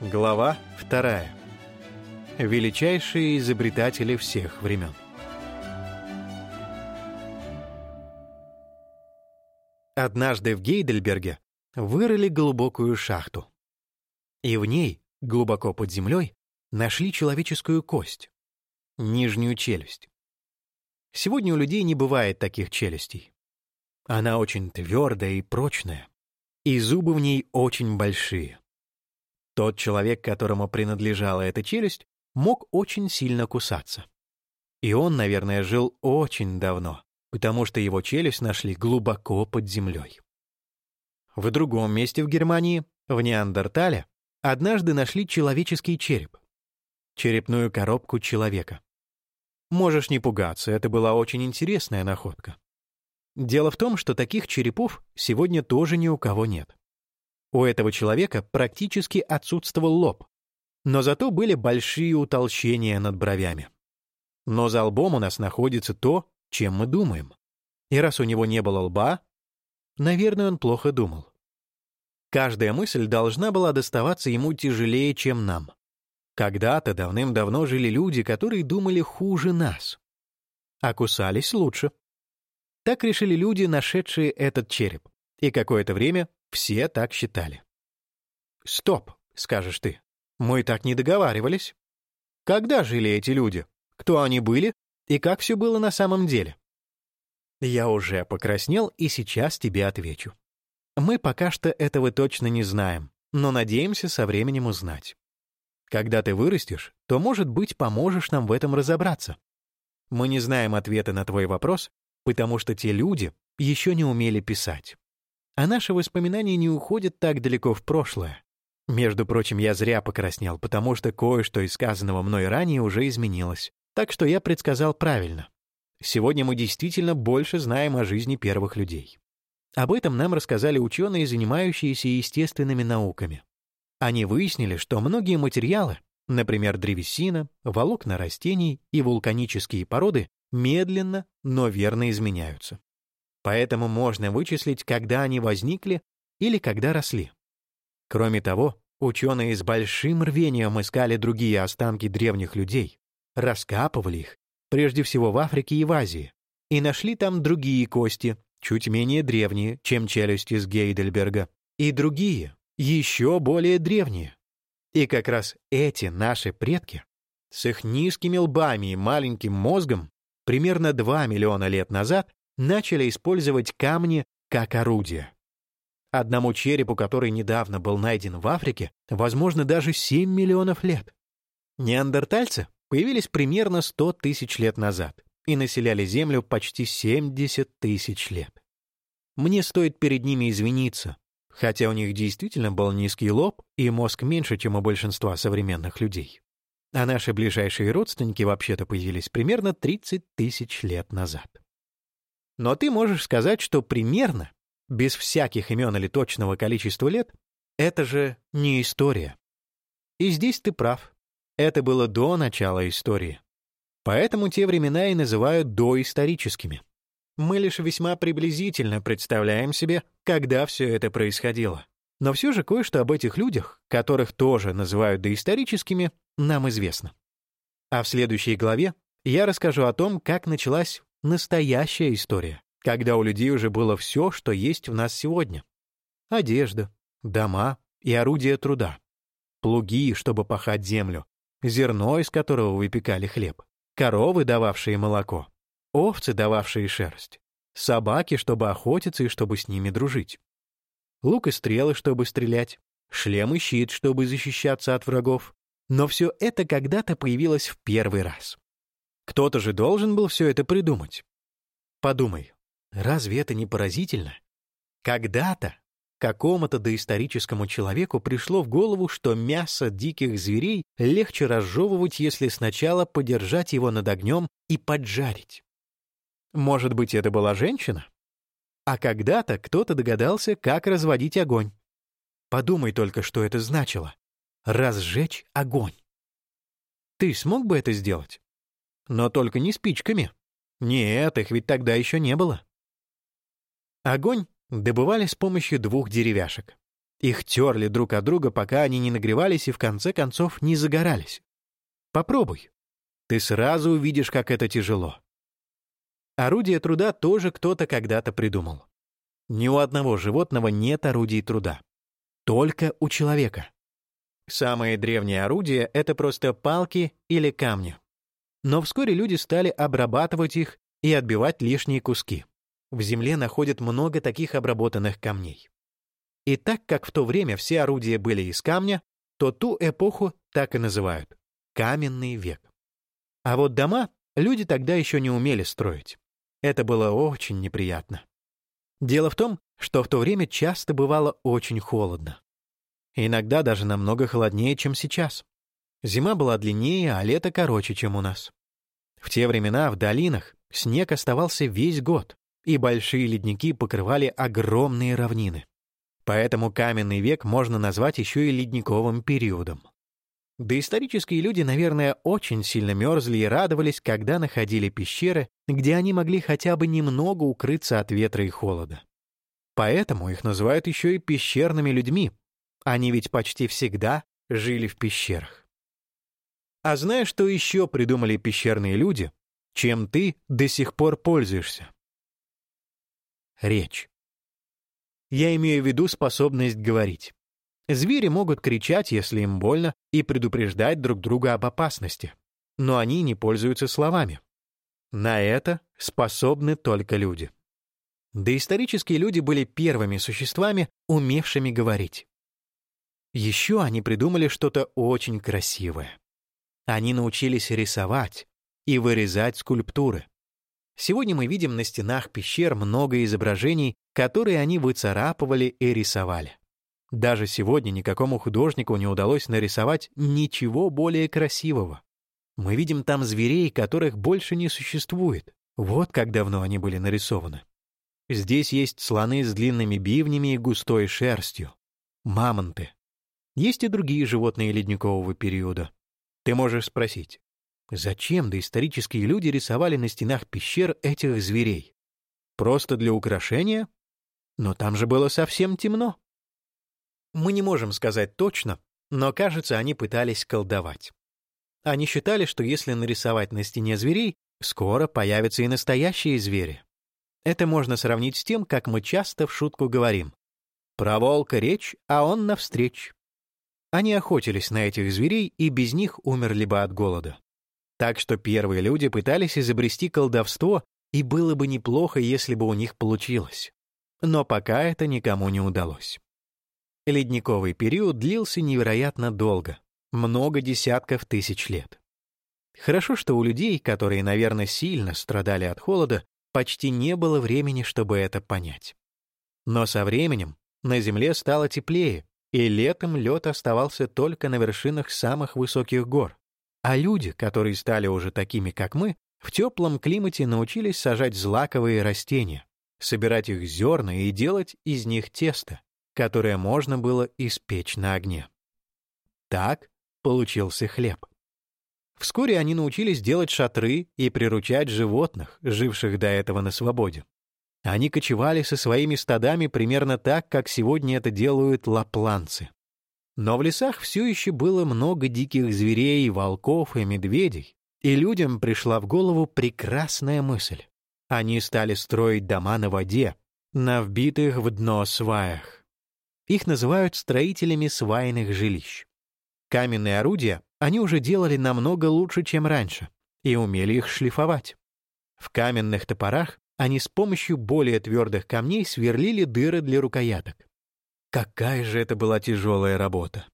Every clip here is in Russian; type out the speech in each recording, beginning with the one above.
Глава вторая. Величайшие изобретатели всех времен. Однажды в Гейдельберге вырыли глубокую шахту. И в ней, глубоко под землей, нашли человеческую кость, нижнюю челюсть. Сегодня у людей не бывает таких челюстей. Она очень твердая и прочная, и зубы в ней очень большие. Тот человек, которому принадлежала эта челюсть, мог очень сильно кусаться. И он, наверное, жил очень давно, потому что его челюсть нашли глубоко под землей. В другом месте в Германии, в Неандертале, однажды нашли человеческий череп. Черепную коробку человека. Можешь не пугаться, это была очень интересная находка. Дело в том, что таких черепов сегодня тоже ни у кого нет. У этого человека практически отсутствовал лоб, но зато были большие утолщения над бровями. Но за лбом у нас находится то, чем мы думаем. И раз у него не было лба, наверное, он плохо думал. Каждая мысль должна была доставаться ему тяжелее, чем нам. Когда-то давным-давно жили люди, которые думали хуже нас, а кусались лучше. Так решили люди, нашедшие этот череп, и какое-то время все так считали. «Стоп», — скажешь ты, — «мы так не договаривались». Когда жили эти люди? Кто они были? И как все было на самом деле? Я уже покраснел и сейчас тебе отвечу. Мы пока что этого точно не знаем, но надеемся со временем узнать. Когда ты вырастешь, то, может быть, поможешь нам в этом разобраться. Мы не знаем ответа на твой вопрос, потому что те люди еще не умели писать а наши воспоминания не уходят так далеко в прошлое. Между прочим, я зря покраснел, потому что кое-что из сказанного мной ранее уже изменилось. Так что я предсказал правильно. Сегодня мы действительно больше знаем о жизни первых людей. Об этом нам рассказали ученые, занимающиеся естественными науками. Они выяснили, что многие материалы, например, древесина, волокна растений и вулканические породы, медленно, но верно изменяются. Поэтому можно вычислить, когда они возникли или когда росли. Кроме того, ученые с большим рвением искали другие останки древних людей, раскапывали их, прежде всего в Африке и в Азии, и нашли там другие кости, чуть менее древние, чем челюсти из Гейдельберга, и другие, еще более древние. И как раз эти наши предки с их низкими лбами и маленьким мозгом примерно 2 миллиона лет назад начали использовать камни как орудие. Одному черепу, который недавно был найден в Африке, возможно, даже 7 миллионов лет. Неандертальцы появились примерно 100 тысяч лет назад и населяли Землю почти 70 тысяч лет. Мне стоит перед ними извиниться, хотя у них действительно был низкий лоб и мозг меньше, чем у большинства современных людей. А наши ближайшие родственники вообще-то появились примерно 30 тысяч лет назад. Но ты можешь сказать, что примерно, без всяких имен или точного количества лет, это же не история. И здесь ты прав. Это было до начала истории. Поэтому те времена и называют доисторическими. Мы лишь весьма приблизительно представляем себе, когда все это происходило. Но все же кое-что об этих людях, которых тоже называют доисторическими, нам известно. А в следующей главе я расскажу о том, как началась Настоящая история, когда у людей уже было все, что есть в нас сегодня. Одежда, дома и орудия труда. Плуги, чтобы пахать землю, зерно, из которого выпекали хлеб, коровы, дававшие молоко, овцы, дававшие шерсть, собаки, чтобы охотиться и чтобы с ними дружить, лук и стрелы, чтобы стрелять, шлем и щит, чтобы защищаться от врагов. Но все это когда-то появилось в первый раз. Кто-то же должен был все это придумать. Подумай, разве это не поразительно? Когда-то какому-то доисторическому человеку пришло в голову, что мясо диких зверей легче разжевывать, если сначала подержать его над огнем и поджарить. Может быть, это была женщина? А когда-то кто-то догадался, как разводить огонь. Подумай только, что это значило. Разжечь огонь. Ты смог бы это сделать? Но только не спичками. Нет, их ведь тогда еще не было. Огонь добывали с помощью двух деревяшек. Их терли друг от друга, пока они не нагревались и в конце концов не загорались. Попробуй. Ты сразу увидишь, как это тяжело. Орудие труда тоже кто-то когда-то придумал. Ни у одного животного нет орудий труда. Только у человека. Самые древние орудия — это просто палки или камни. Но вскоре люди стали обрабатывать их и отбивать лишние куски. В земле находят много таких обработанных камней. И так как в то время все орудия были из камня, то ту эпоху так и называют — каменный век. А вот дома люди тогда еще не умели строить. Это было очень неприятно. Дело в том, что в то время часто бывало очень холодно. Иногда даже намного холоднее, чем сейчас. Зима была длиннее, а лето короче, чем у нас. В те времена в долинах снег оставался весь год, и большие ледники покрывали огромные равнины. Поэтому каменный век можно назвать еще и ледниковым периодом. Доисторические люди, наверное, очень сильно мерзли и радовались, когда находили пещеры, где они могли хотя бы немного укрыться от ветра и холода. Поэтому их называют еще и пещерными людьми. Они ведь почти всегда жили в пещерах. А знаешь, что еще придумали пещерные люди, чем ты до сих пор пользуешься? Речь. Я имею в виду способность говорить. Звери могут кричать, если им больно, и предупреждать друг друга об опасности. Но они не пользуются словами. На это способны только люди. Доисторические люди были первыми существами, умевшими говорить. Еще они придумали что-то очень красивое. Они научились рисовать и вырезать скульптуры. Сегодня мы видим на стенах пещер много изображений, которые они выцарапывали и рисовали. Даже сегодня никакому художнику не удалось нарисовать ничего более красивого. Мы видим там зверей, которых больше не существует. Вот как давно они были нарисованы. Здесь есть слоны с длинными бивнями и густой шерстью, мамонты. Есть и другие животные ледникового периода. Ты можешь спросить, Зачем доисторические люди рисовали на стенах пещер этих зверей? Просто для украшения? Но там же было совсем темно. Мы не можем сказать точно, но, кажется, они пытались колдовать. Они считали, что если нарисовать на стене зверей, скоро появятся и настоящие звери. Это можно сравнить с тем, как мы часто в шутку говорим. Про волка речь, а он навстречь. Они охотились на этих зверей и без них умерли бы от голода. Так что первые люди пытались изобрести колдовство, и было бы неплохо, если бы у них получилось. Но пока это никому не удалось. Ледниковый период длился невероятно долго, много десятков тысяч лет. Хорошо, что у людей, которые, наверное, сильно страдали от холода, почти не было времени, чтобы это понять. Но со временем на Земле стало теплее, и летом лед оставался только на вершинах самых высоких гор. А люди, которые стали уже такими, как мы, в теплом климате научились сажать злаковые растения, собирать их зерна и делать из них тесто, которое можно было испечь на огне. Так получился хлеб. Вскоре они научились делать шатры и приручать животных, живших до этого на свободе. Они кочевали со своими стадами примерно так, как сегодня это делают лапланцы. Но в лесах все еще было много диких зверей, волков и медведей, и людям пришла в голову прекрасная мысль. Они стали строить дома на воде, на вбитых в дно сваях. Их называют строителями свайных жилищ. Каменные орудия они уже делали намного лучше, чем раньше, и умели их шлифовать. В каменных топорах они с помощью более твердых камней сверлили дыры для рукояток. Какая же это была тяжелая работа.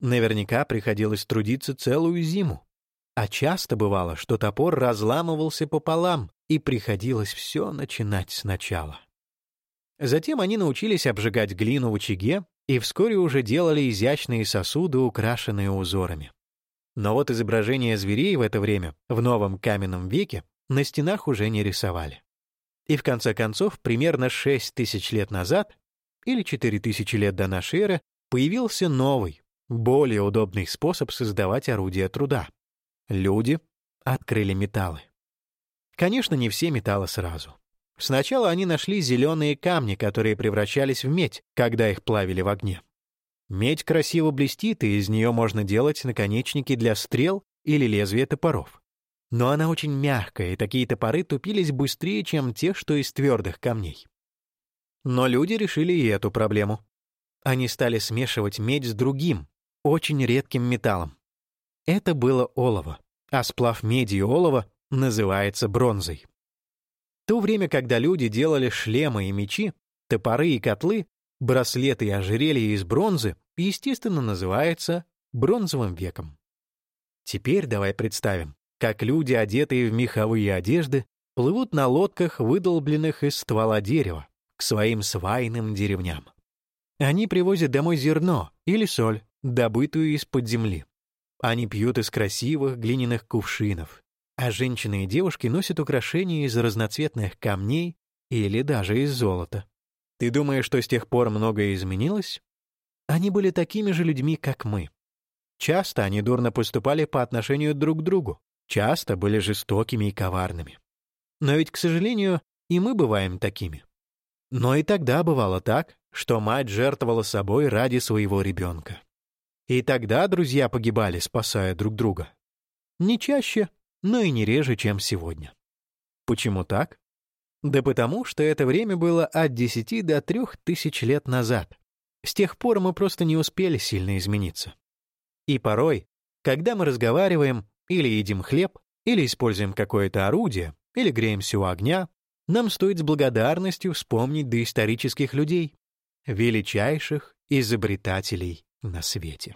Наверняка приходилось трудиться целую зиму. А часто бывало, что топор разламывался пополам, и приходилось все начинать сначала. Затем они научились обжигать глину в очаге и вскоре уже делали изящные сосуды, украшенные узорами. Но вот изображения зверей в это время, в новом каменном веке, на стенах уже не рисовали. И в конце концов, примерно 6 тысяч лет назад или 4000 лет до нашей эры, появился новый, более удобный способ создавать орудия труда. Люди открыли металлы. Конечно, не все металлы сразу. Сначала они нашли зеленые камни, которые превращались в медь, когда их плавили в огне. Медь красиво блестит, и из нее можно делать наконечники для стрел или лезвия топоров. Но она очень мягкая, и такие топоры тупились быстрее, чем те, что из твердых камней. Но люди решили и эту проблему. Они стали смешивать медь с другим, очень редким металлом. Это было олово, а сплав меди и олова называется бронзой. В то время, когда люди делали шлемы и мечи, топоры и котлы, браслеты и ожерелья из бронзы, естественно, называется бронзовым веком. Теперь давай представим, как люди, одетые в меховые одежды, плывут на лодках, выдолбленных из ствола дерева, к своим свайным деревням. Они привозят домой зерно или соль, добытую из-под земли. Они пьют из красивых глиняных кувшинов, а женщины и девушки носят украшения из разноцветных камней или даже из золота. Ты думаешь, что с тех пор многое изменилось? Они были такими же людьми, как мы. Часто они дурно поступали по отношению друг к другу, часто были жестокими и коварными. Но ведь, к сожалению, и мы бываем такими. Но и тогда бывало так, что мать жертвовала собой ради своего ребенка. И тогда друзья погибали, спасая друг друга. Не чаще, но и не реже, чем сегодня. Почему так? Да потому, что это время было от 10 до 3000 лет назад. С тех пор мы просто не успели сильно измениться. И порой, когда мы разговариваем или едим хлеб, или используем какое-то орудие, или греемся у огня, нам стоит с благодарностью вспомнить доисторических людей, величайших изобретателей на свете.